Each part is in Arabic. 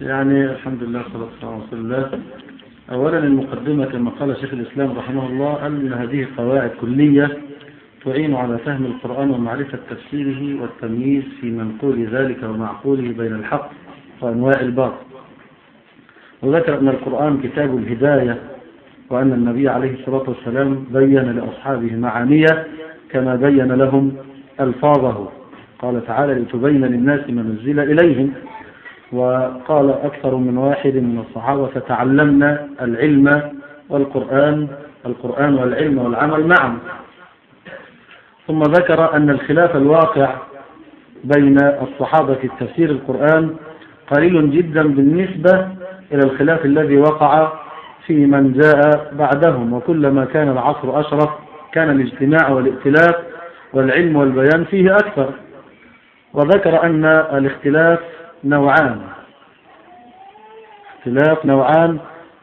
يعني الحمد لله والصلاة والسلام على رسول الله أولا المقدمة كما قال شيخ الإسلام رحمه الله أن هذه قواعد كلية تعين على فهم القرآن ومعرفة تفسيره والتمييز في منقول ذلك ومعقوله بين الحق وأنواع الباطل. وذكر أن القرآن كتاب الهداية وأن النبي عليه الصلاة والسلام بين لأصحابه معانيه كما بين لهم ألفاظه. قال تعالى لتبين للناس ما نزل إليهم وقال أكثر من واحد من الصحابة فتعلمنا العلم والقرآن القرآن والعلم والعمل معا. ثم ذكر أن الخلاف الواقع بين الصحابة في تفسير القرآن قليل جدا بالنسبة إلى الخلاف الذي وقع في من جاء بعدهم. وكلما كان العصر أشرف كان الاجتماع والائتلاف والعلم والبيان فيه أكثر. وذكر أن الاختلاف نوعان. اختلاف نوعان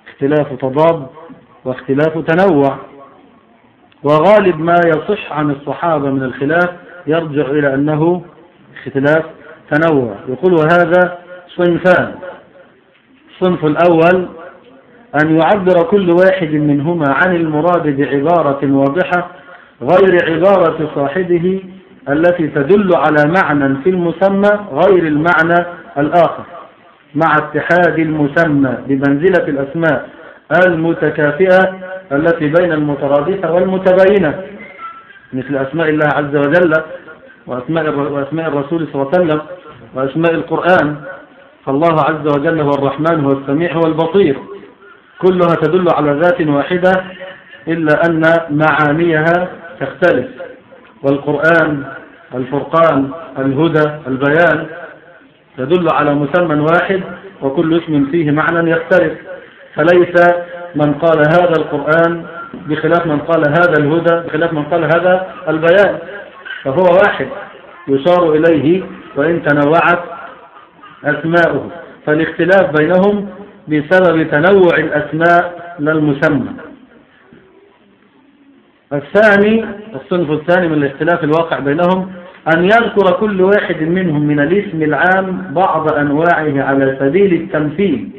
اختلاف تضاد واختلاف تنوع. وغالب ما يصح عن الصحابة من الخلاف يرجع إلى أنه اختلاف تنوع. يقول وهذا صنفان. الصنف الأول أن يعبر كل واحد منهما عن المراد بعبارة واضحة غير عبارة صاحبه التي تدل على معنى في المسمى غير المعنى الآخر مع اتحاد المسمى بمنزلة الأسماء المتكافئة التي بين المترادفة والمتباينة مثل أسماء الله عز وجل وأسماء, وأسماء الرسول صلى الله عليه وسلم وأسماء القرآن فالله عز وجل هو الرحمن هو السميع هو البصير. كلها تدل على ذات واحدة إلا أن معانيها تختلف. والقرآن الفرقان الهدى البيان يدل على مسمى واحد وكل اسم فيه معنى يختلف. فليس من قال هذا القرآن بخلاف من قال هذا الهدى بخلاف من قال هذا البيان. فهو واحد يشار إليه وإن تنوعت أسماؤه. فالاختلاف بينهم بسبب تنوع الأسماء للمسمى الثاني الصنف الثاني من الاختلاف الواقع بينهم أن يذكر كل واحد منهم من الاسم العام بعض أنواعه على سبيل التمثيل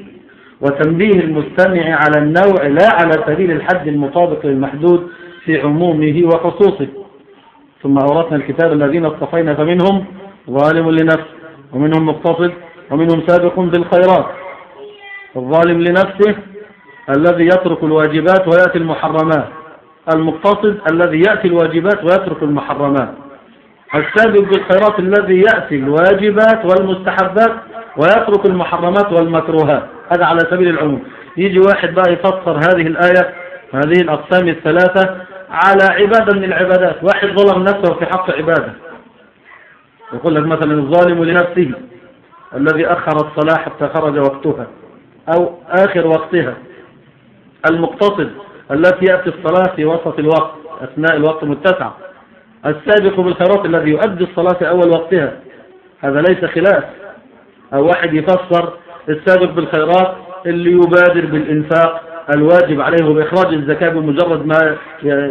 وتنبيه المستمع على النوع لا على سبيل الحد المطابق للمحدود في عمومه وخصوصه. ثم أورثنا الكتاب الذين اصطفينا فمنهم ظالم لنفسه ومنهم مقتصد ومنهم سابق بالخيرات. الظالم لنفسه الذي يترك الواجبات ويأتي المحرمات. المقتصد الذي يأتي الواجبات ويترك المحرمات. السابق بالخيرات الذي يأتي الواجبات والمستحبات ويترك المحرمات والمكروهات. هذا على سبيل العموم. يجي واحد بقى يفسر هذه الآية هذه الأقسام الثلاثة على عبادة من العبادات. واحد ظلم نفسه في حق عبادة. يقول لك مثلا الظالم لنفسه الذي أخر الصلاة حتى خرج وقتها أو آخر وقتها. المقتصد التي يأتي الصلاة في وسط الوقت أثناء الوقت المتسع. السابق بالخيرات الذي يؤدي الصلاة أول وقتها. هذا ليس خلاف. أو واحد يفسر السابق بالخيرات اللي يبادر بالإنفاق الواجب عليه بإخراج الزكاة بمجرد ما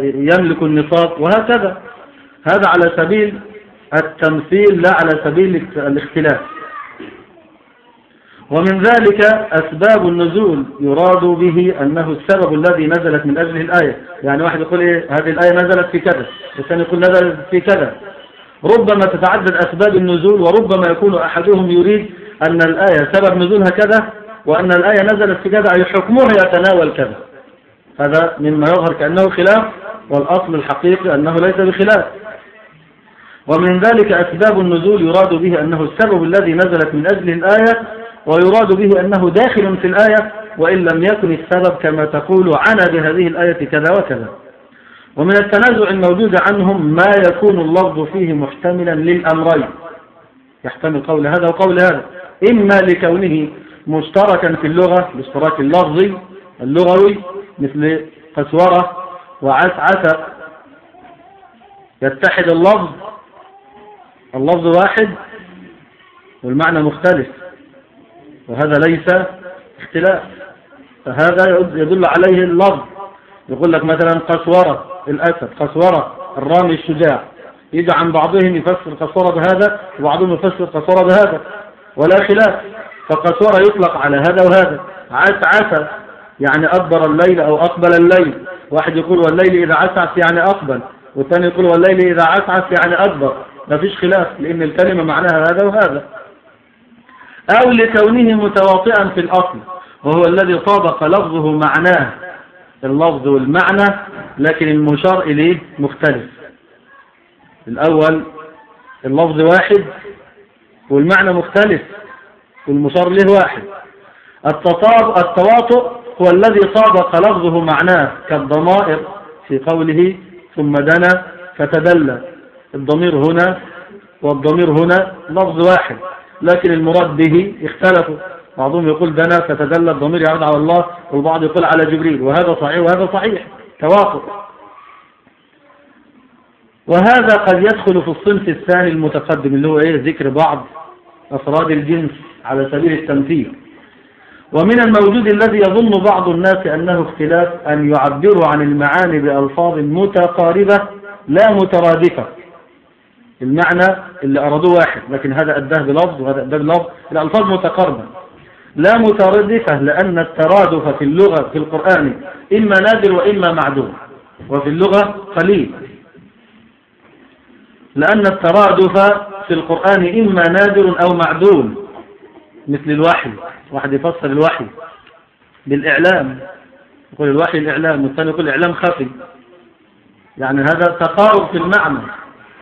يملك النصاب وهكذا. هذا على سبيل التمثيل لا على سبيل الاختلاف. ومن ذلك أسباب النزول يراد به أنه السبب الذي نزلت من أجله الآية. يعني واحد يقول إيه هذه الآية نزلت في كذا. والثاني يقول نزلت في كذا. ربما تتعدد أسباب النزول وربما يكون أحدهم يريد أن الآية سبب نزولها كذا وأن الآية نزلت في كذا أي حكمها يتناول كذا. هذا مما يظهر كأنه خلاف والأصل الحقيقي أنه ليس بخلاف. ومن ذلك أسباب النزول يراد به أنه السبب الذي نزلت من أجله الآية ويراد به أنه داخل في الآية وإن لم يكن السبب كما تقول عنا بهذه الآية كذا وكذا. ومن التنازع الموجود عنهم ما يكون اللفظ فيه محتملا للأمرين. يحتمل قول هذا وقول هذا. إما لكونه مشتركا في اللغة الاشتراك اللفظي اللغوي مثل قسورة وعسعسة. يتحد اللفظ اللفظ واحد والمعنى مختلف. وهذا ليس اختلاف. فهذا يدل عليه اللفظ. يقول لك مثلا قسورة الأسد قسورة الرامي الشجاع. يجي عن بعضهم يفسر قسورة بهذا وبعضهم يفسر قسورة بهذا. ولا خلاف. فقسورة يطلق على هذا وهذا. عس عسى يعني أدبر الليل أو أقبل الليل. واحد يقول والليل إذا عسعس يعني أقبل والثاني يقول والليل إذا عسعس يعني أدبر ما فيش خلاف لأن الكلمة معناها هذا وهذا. أو لكونه متواطئا في الأصل وهو الذي طابق لفظه معناه. اللفظ والمعنى لكن المشار إليه مختلف. الأول اللفظ واحد والمعنى مختلف والمشار له واحد. التواطؤ هو الذي طابق لفظه معناه كالضمائر في قوله ثم دنا فتدلى. الضمير هنا والضمير هنا لفظ واحد. لكن المراد به اختلفوا بعضهم يقول دنا فتدلى الضمير يعود على الله والبعض يقول على جبريل. وهذا صحيح وهذا صحيح. توافق. وهذا قد يدخل في الصنف الثاني المتقدم اللي هو إيه؟ ذكر بعض أفراد الجنس على سبيل التمثيل. ومن الموجود الذي يظن بعض الناس أنه اختلاف أن يعبروا عن المعاني بألفاظ متقاربة لا مترادفة. المعنى اللي أرادوه واحد لكن هذا أداه بلفظ وهذا أداه بلفظ الألفاظ متقاربة. لا مترادفة لأن الترادف في اللغة في القرآن إما نادر وإما معدوم وفي اللغة قليل. لأن الترادف في القرآن إما نادر أو معدوم مثل الوحي واحد يفسر الوحي بالإعلام. يقول الوحي الإعلام والثاني يقول الإعلام خفي. يعني هذا تقارب في المعنى.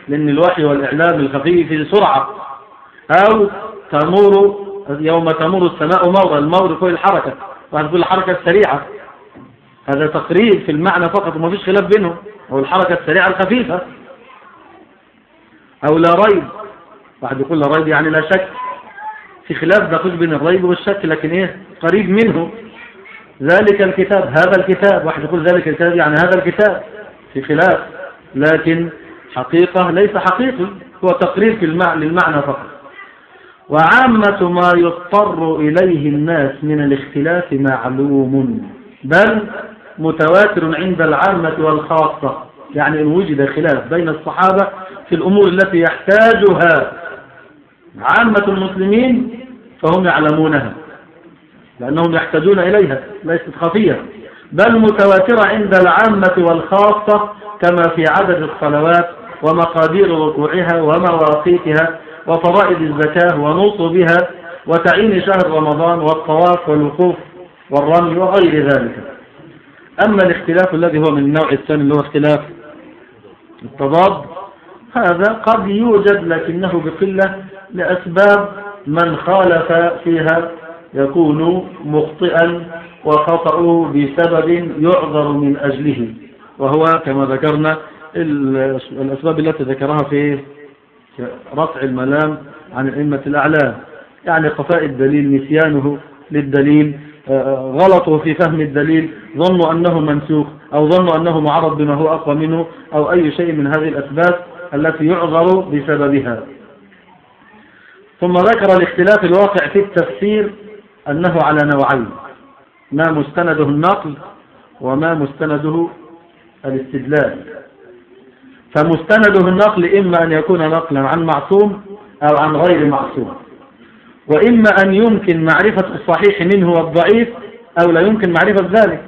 لأن الوحي والإعلام الخفي في سرعة. أو تمور يوم تمر السماء مورا المور يقول الحركة واحد يقول الحركة السريعة. هذا تقريب في المعنى فقط وما فيش خلاف بينهم أو الحركة السريعة الخفيفة. أو لا ريب. يقول لا ريب يعني لا شك. في خلاف دقيق بين الريب والشك لكن إيه؟ قريب منه. ذلك الكتاب هذا الكتاب. واحد يقول ذلك الكتاب يعني هذا الكتاب. في خلاف. لكن حقيقة ليس حقيقي هو تقرير للمعنى فقط. وعامة ما يضطر إليه الناس من الاختلاف معلوم بل متواتر عند العامة والخاصة. يعني إن وجد خلاف بين الصحابة في الأمور التي يحتاجها عامة المسلمين فهم يعلمونها لأنهم يحتاجون إليها ليست خفية. بل متواترة عند العامة والخاصة كما في عدد الصلوات ومقادير ركوعها ومواقيتها وفرائض الزكاة ونصبها وتعيين شهر رمضان والطواف والوقوف والرمي وغير ذلك. أما الاختلاف الذي هو من النوع الثاني اللي هو اختلاف التضاد هذا قد يوجد لكنه بقلة لأسباب من خالف فيها يكون مخطئا وخطأه بسبب يعذر من أجله. وهو كما ذكرنا الأسباب التي ذكرها في رفع الملام عن الأئمة الأعلام. يعني قفاء الدليل نسيانه للدليل آه، غلطه في فهم الدليل ظنوا أنه منسوخ أو ظنوا أنه معرض بما هو أقوى منه أو أي شيء من هذه الأسباب التي يعذر بسببها. ثم ذكر الاختلاف الواقع في التفسير أنه على نوعين. ما مستنده النقل وما مستنده الاستدلال. فمستنده النقل إما أن يكون نقلا عن معصوم أو عن غير معصوم. وإما أن يمكن معرفة الصحيح منه والضعيف أو لا يمكن معرفة ذلك.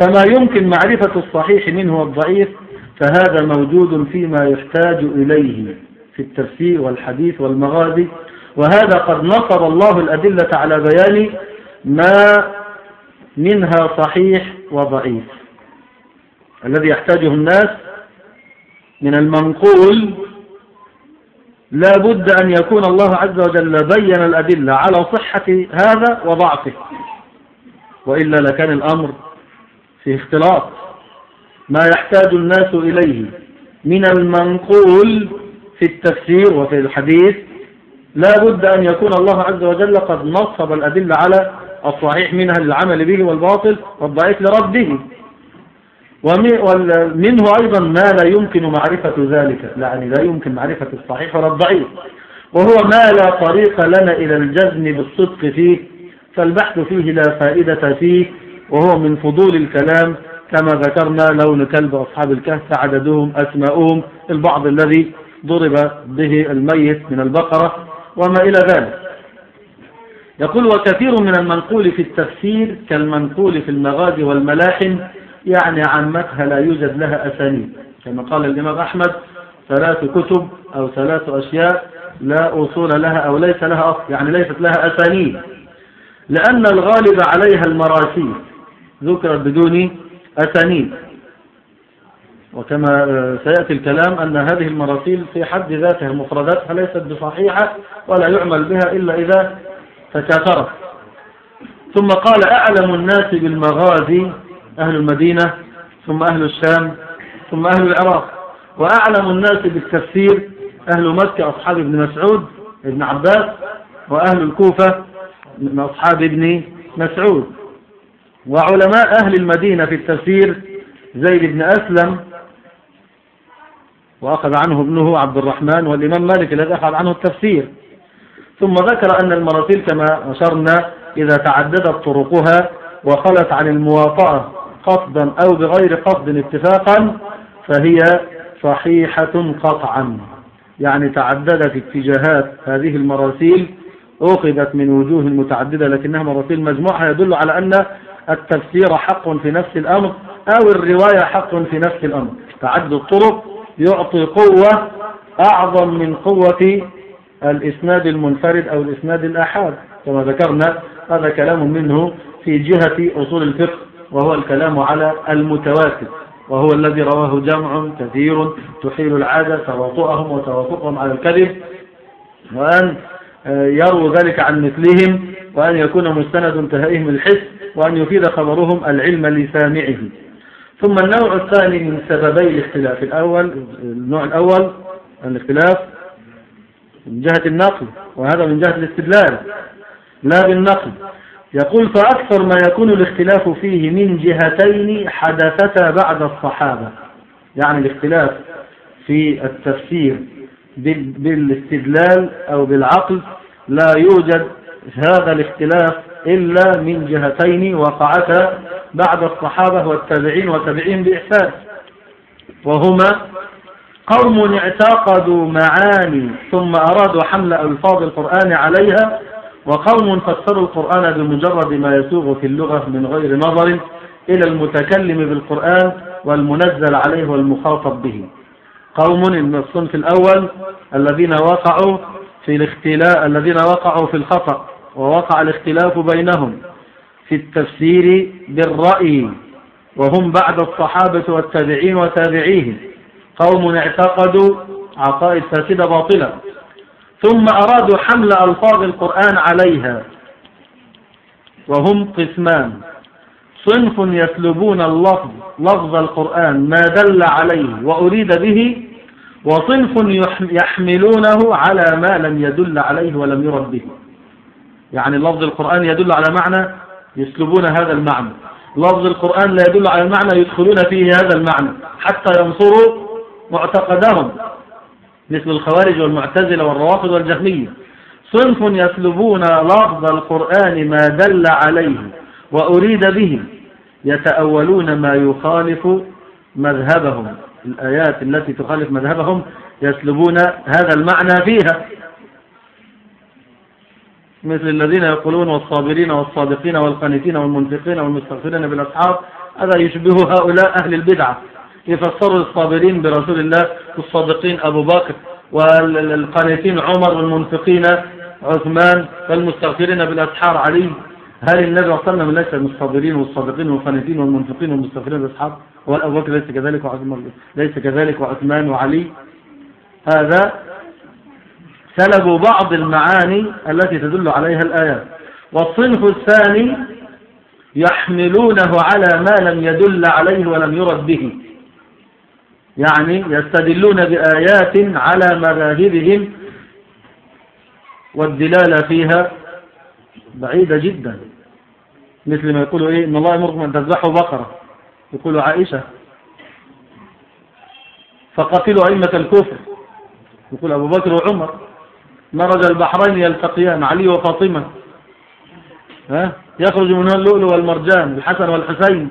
فما يمكن معرفة الصحيح منه والضعيف فهذا موجود فيما يحتاج إليه في التفسير والحديث والمغازي. وهذا قد نصر الله الأدلة على بيان ما منها صحيح وضعيف. الذي يحتاجه الناس من المنقول لا بد أن يكون الله عز وجل بين الأدلة على صحة هذا وضعفه. وإلا لكان الأمر في اختلاط. ما يحتاج الناس إليه من المنقول في التفسير وفي الحديث لا بد أن يكون الله عز وجل قد نصب الأدلة على الصحيح منها للعمل به والباطل والضعيف لرده ومنه أيضا ما لا يمكن معرفة ذلك. يعني لا يمكن معرفة الصحيح ولا الضعيف. وهو ما لا طريق لنا إلى الجزم بالصدق فيه فالبحث فيه لا فائدة فيه وهو من فضول الكلام. كما ذكرنا لون كلب أصحاب الكهف عددهم أسماؤهم البعض الذي ضرب به الميت من البقرة وما إلى ذلك. يقول وكثير من المنقول في التفسير كالمنقول في المغازي والملاحم يعني عامتها لا يوجد لها أسانيد. كما قال الإمام أحمد ثلاث كتب أو ثلاث أشياء لا أصول لها أو ليس لها أصل يعني ليست لها أسانيد. لأن الغالب عليها المراسيل ذكرت بدون أسانيد. وكما سيأتي الكلام أن هذه المراسيل في حد ذاتها مفرداتها ليست بصحيحة ولا يعمل بها إلا إذا تكاثرت. ثم قال أعلم الناس بالمغازي أهل المدينة ثم أهل الشام ثم أهل العراق. وأعلم الناس بالتفسير أهل مكة أصحاب ابن مسعود ابن عباس وأهل الكوفة من أصحاب ابن مسعود. وعلماء أهل المدينة في التفسير زيد بن أسلم وأخذ عنه ابنه عبد الرحمن والإمام مالك الذي أخذ عنه التفسير. ثم ذكر أن المراسيل كما أشرنا إذا تعددت طرقها وخلت عن المواطأة. قصدا أو بغير قصد اتفاقا فهي صحيحة قطعا. يعني تعددت اتجاهات هذه المراسيل أخذت من وجوه متعددة لكنها مراسيل مجموعة يدل على أن التفسير حق في نفس الأمر أو الرواية حق في نفس الأمر. تعدد الطرق يعطي قوة أعظم من قوة الإسناد المنفرد أو الإسناد الأحاد. كما ذكرنا هذا كلام منه في جهة أصول الفقه. وهو الكلام على المتواتر وهو الذي رواه جمع كثير تحيل العادة تواطؤهم وتوافقهم على الكذب وأن يروا ذلك عن مثلهم وأن يكون مستند انتهائهم الحس وأن يفيد خبرهم العلم لسامعه. ثم النوع الثاني من سببي الاختلاف الأول النوع الأول الاختلاف من جهة النقل وهذا من جهة الاستدلال لا بالنقل. يقول فأكثر ما يكون الاختلاف فيه من جهتين حدثتا بعد الصحابة. يعني الاختلاف في التفسير بالاستدلال أو بالعقل لا يوجد هذا الاختلاف إلا من جهتين وقعتا بعد الصحابة والتابعين وتابعين بإحسان. وهما قوم اعتقدوا معاني ثم أرادوا حمل ألفاظ القرآن عليها وقوم فسروا القرآن بمجرد ما يسوغ في اللغة من غير نظر إلى المتكلم بالقرآن والمنزل عليه والمخاطب به. قوم من الصنف الأول الذين وقعوا في الاختلاف الذين وقعوا في الخطأ ووقع الاختلاف بينهم في التفسير بالرأي وهم بعد الصحابة والتابعين وتابعيهم. قوم اعتقدوا عقائد فاسدة باطلة. ثم أرادوا حمل ألفاظ القرآن عليها. وهم قسمان. صنف يسلبون اللفظ لفظ القرآن ما دل عليه وأريد به وصنف يحملونه على ما لم يدل عليه ولم يرد به. يعني لفظ القرآن يدل على معنى يسلبون هذا المعنى. لفظ القرآن لا يدل على المعنى يدخلون فيه هذا المعنى حتى ينصروا معتقدهم. مثل الخوارج والمعتزلة والروافض والجهمية. صنف يسلبون لفظ القرآن ما دل عليه وأريد به. يتأولون ما يخالف مذهبهم. الآيات التي تخالف مذهبهم يسلبون هذا المعنى فيها. مثل الذين يقولون والصابرين والصادقين والقانتين والمنفقين والمستغفرين بالأسحار هذا يشبه هؤلاء أهل البدعة. يفسروا الصابرين برسول الله والصادقين أبو بكر والقانتين عمر والمنفقين عثمان والمستغفرين بالأسحار علي. هل النبي صلى الله عليه وسلم ليس الصابرين والصادقين والقانتين والمنفقين والمستغفرين بالأسحار؟ وأبو بكر ليس كذلك وعثمان ليس كذلك وعثمان وعلي. هذا سلبوا بعض المعاني التي تدل عليها الآيات والصنف الثاني يحملونه على ما لم يدل عليه ولم يرد به. يعني يستدلون بآيات على مذاهبهم والدلالة فيها بعيدة جدا. مثل ما يقولوا إيه؟ إن الله يمركم أن تذبحوا بقرة. يقول عائشة فقتلوا أئمة الكفر. يقول أبو بكر وعمر مرج البحرين يلتقيان علي وفاطمة. ها؟ يخرج منها اللؤلؤ والمرجان الحسن والحسين.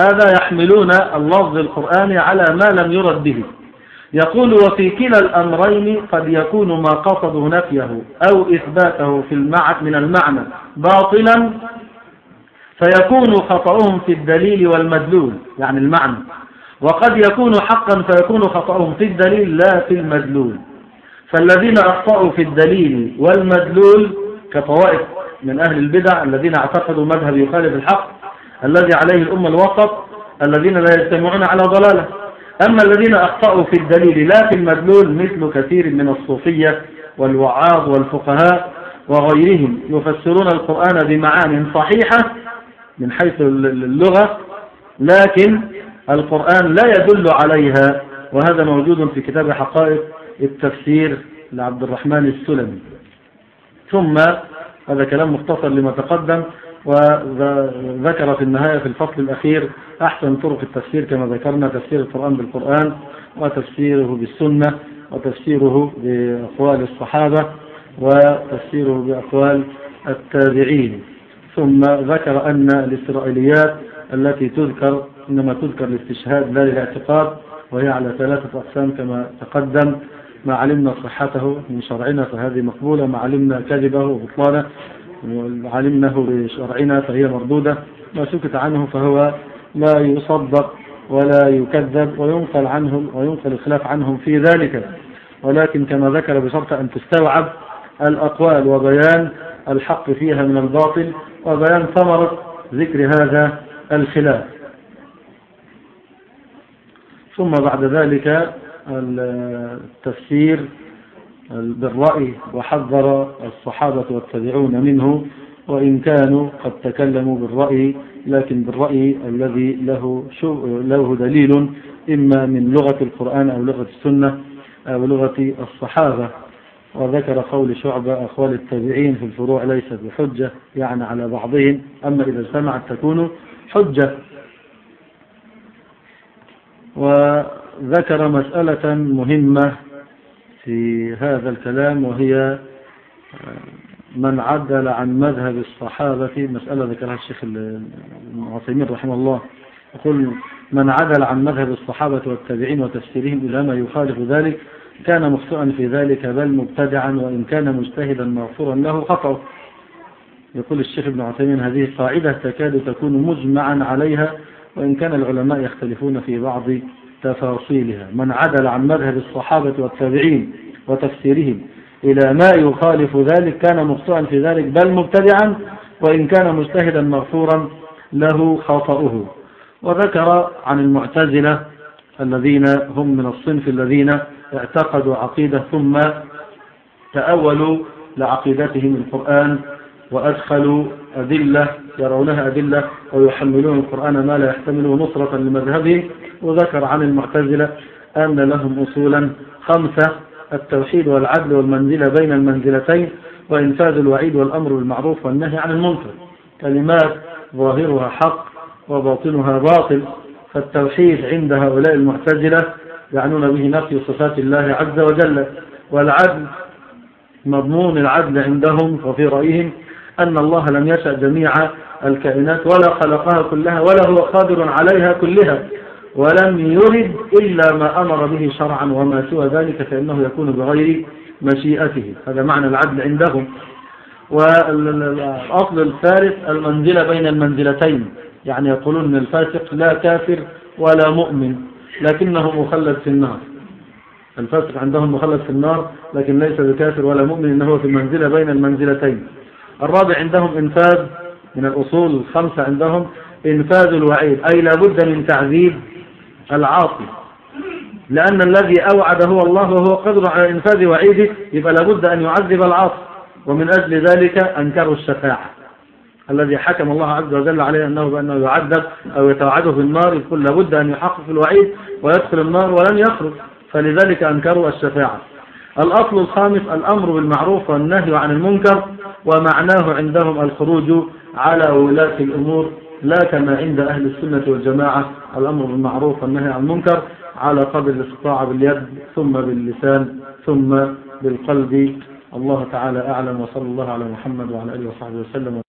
هذا يحملون اللفظ القرآني على ما لم يرد به. يقول وفي كلا الأمرين قد يكون ما قصده نفيه أو إثباته في المعنى من المعنى باطلا فيكون خطأهم في الدليل والمدلول يعني المعنى. وقد يكون حقا فيكون خطأهم في الدليل لا في المدلول. فالذين أخطأوا في الدليل والمدلول كطوائف من أهل البدع الذين اعتقدوا مذهب يخالف الحق الذي عليه الأمة الوسط الذين لا يجتمعون على ضلالة. أما الذين أخطأوا في الدليل لا في المدلول مثل كثير من الصوفية والوعاظ والفقهاء وغيرهم يفسرون القرآن بمعان صحيحة من حيث اللغة لكن القرآن لا يدل عليها وهذا موجود في كتاب حقائق التفسير لعبد الرحمن السلمي. ثم هذا كلام مختصر لما تقدم وذكر في النهاية في الفصل الأخير أحسن طرق التفسير كما ذكرنا تفسير القرآن بالقرآن وتفسيره بالسنة وتفسيره بأقوال الصحابة وتفسيره بأقوال التابعين. ثم ذكر أن الإسرائيليات التي تذكر إنما تذكر الاستشهاد لا للاعتقاد وهي على ثلاثة أقسام كما تقدم ما علمنا صحته من شرعنا فهذه مقبولة ما علمنا كذبه وبطلانه علمناه بشرعنا فهي مردودة. ما سكت عنه فهو لا يصدق ولا يكذب وينقل عنهم وينقل الخلاف عنهم في ذلك. ولكن كما ذكر بشرط أن تستوعب الأقوال وبيان الحق فيها من الباطل وبيان ثمرة ذكر هذا الخلاف. ثم بعد ذلك التفسير بالرأي وحذر الصحابة والتابعون منه وإن كانوا قد تكلموا بالرأي لكن بالرأي الذي له, له دليل إما من لغة القرآن أو لغة السنة أو لغة الصحابة. وذكر قول شعبة أخوال التابعين في الفروع ليست بحجة يعني على بعضهم أما إذا اجتمعت تكون حجة. وذكر مسألة مهمة في هذا الكلام وهي من عدل عن مذهب الصحابة مسألة ذكرها الشيخ العثيمين رحمه الله. يقول من عدل عن مذهب الصحابة والتابعين وتفسيرهم إلى ما يخالف ذلك كان مخطئا في ذلك بل مبتدعا وإن كان مجتهدا مغفورا له خطأه يقول الشيخ ابن عثيمين هذه قاعدة تكاد تكون مجمعا عليها وإن كان العلماء يختلفون في بعض تفاصيلها. من عدل عن مذهب الصحابة والتابعين وتفسيرهم إلى ما يخالف ذلك كان مخطئا في ذلك بل مبتدعا وإن كان مجتهدا مغفورا له خطأه. وذكر عن المعتزلة الذين هم من الصنف الذين اعتقدوا عقيدة ثم تأولوا لعقيدتهم القرآن وأدخلوا أدلة يرونها أدلة ويحملون القرآن ما لا يحتمله نصرة لمذهبهم وذكر عن المعتزلة أن لهم أصولا خمسة التوحيد والعدل والمنزلة بين المنزلتين وإنفاذ الوعيد والأمر بالمعروف والنهي عن المنكر. كلمات ظاهرها حق وباطنها باطل. فالتوحيد عند هؤلاء المعتزلة يعنون به نفي صفات الله عز وجل والعدل مضمون العدل عندهم وفي رأيهم أن الله لم يشأ جميع الكائنات ولا خلقها كلها ولا هو قادر عليها كلها ولم يرد إلا ما أمر به شرعا وما سوى ذلك فإنه يكون بغير مشيئته. هذا معنى العدل عندهم. والأصل الثالث المنزلة بين المنزلتين يعني يقولون أن الفاسق لا كافر ولا مؤمن لكنه مخلد في النار. الفاسق عندهم مخلد في النار لكن ليس بكافر ولا مؤمن إنه في المنزلة بين المنزلتين. الرابع عندهم إنفاذ من الأصول الخمسة عندهم إنفاذ الوعيد أي لابد من تعذيب العاصي. لأن الذي أوعد هو الله وهو قدر على إنفاذ وعيده يبقى لابد أن يعذب العاصي ومن أجل ذلك أنكروا الشفاعة. الذي حكم الله عز وجل عليه أنه بأنه يعذب أو يتوعده في النار يقول لابد أن يحقق الوعيد ويدخل النار ولن يخرج. فلذلك أنكروا الشفاعة. الأصل الخامس الأمر بالمعروف والنهي عن المنكر ومعناه عندهم الخروج على ولاة الأمور لا كما عند أهل السنة والجماعة الأمر بالمعروف والنهي عن المنكر على قدر الاستطاعة باليد ثم باللسان ثم بالقلب. الله تعالى أعلم وصلى الله على محمد وعلى آله وصحبه وسلم.